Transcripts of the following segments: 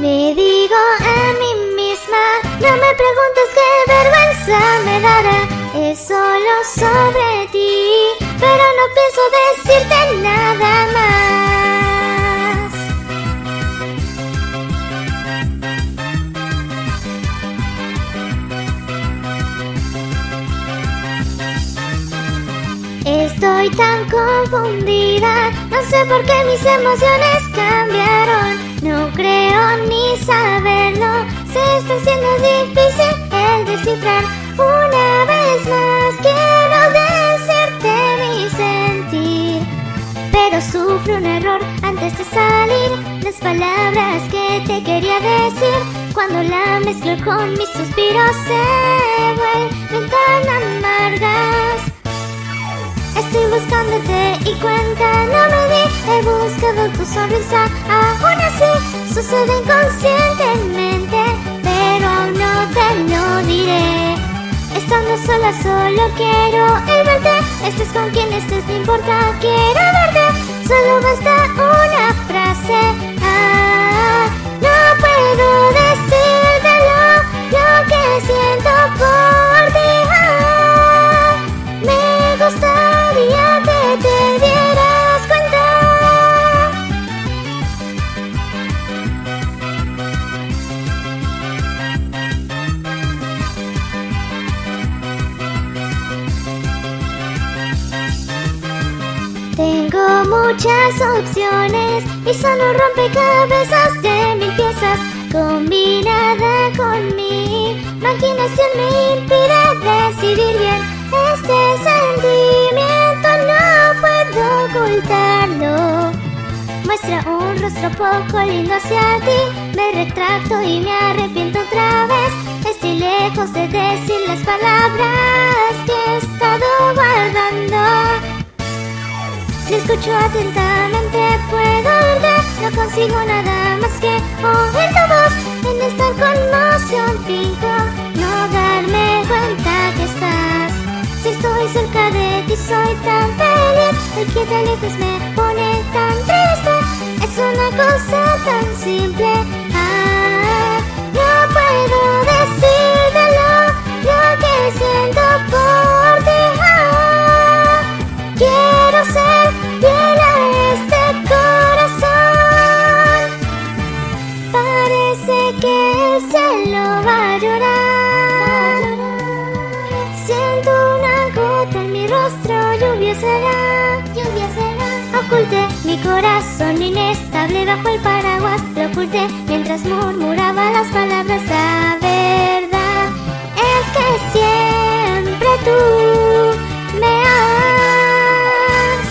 Me digo a mí misma, no me preguntes qué vergüenza me dará, es solo sobre ti, pero no pienso decirte nada más. Estoy tan confundida, no sé por qué mis emociones cambiaron. Está haciendo difícil el descifrar. Una vez más quiero decirte mi sentir, pero sufro un error antes de salir. Las palabras que te quería decir, cuando la mezclo con mis suspiros se vuelven tan amargas. Estoy buscándote y cuenta no me di He buscado tu sonrisa, aún así Sucede inconscientemente Sola solo quiero el verte. Estés con quien estés no importa, quiero verte. Solo basta una Tengo muchas opciones y un rompecabezas de mil piezas combinada con mi imaginación me impide decidir bien. Este sentimiento no puedo ocultarlo. Muestra un rostro poco lindo hacia ti. Me retracto y me arrepiento otra vez. Estoy lejos de decir las palabras escucho atentamente puedo oírte No consigo nada más que oír tu voz. En esta conmoción fijo No darme cuenta que estás. Si estoy cerca de ti soy tan feliz. El que alejes me pone tan lluvia será, lluvia será. Oculté mi corazón inestable bajo el paraguas, lo oculté mientras murmuraba las palabras. La verdad es que siempre tú me amas.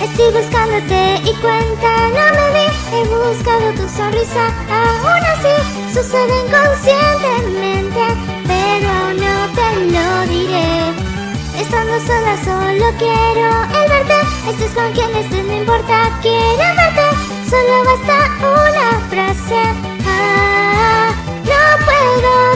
Estoy buscándote y cuenta no me di He buscado tu sonrisa, aún así Sucede inconscientemente Sola solo quiero el verte. Estés con quien estés no importa, quiero verte Solo basta una frase. Ah, no puedo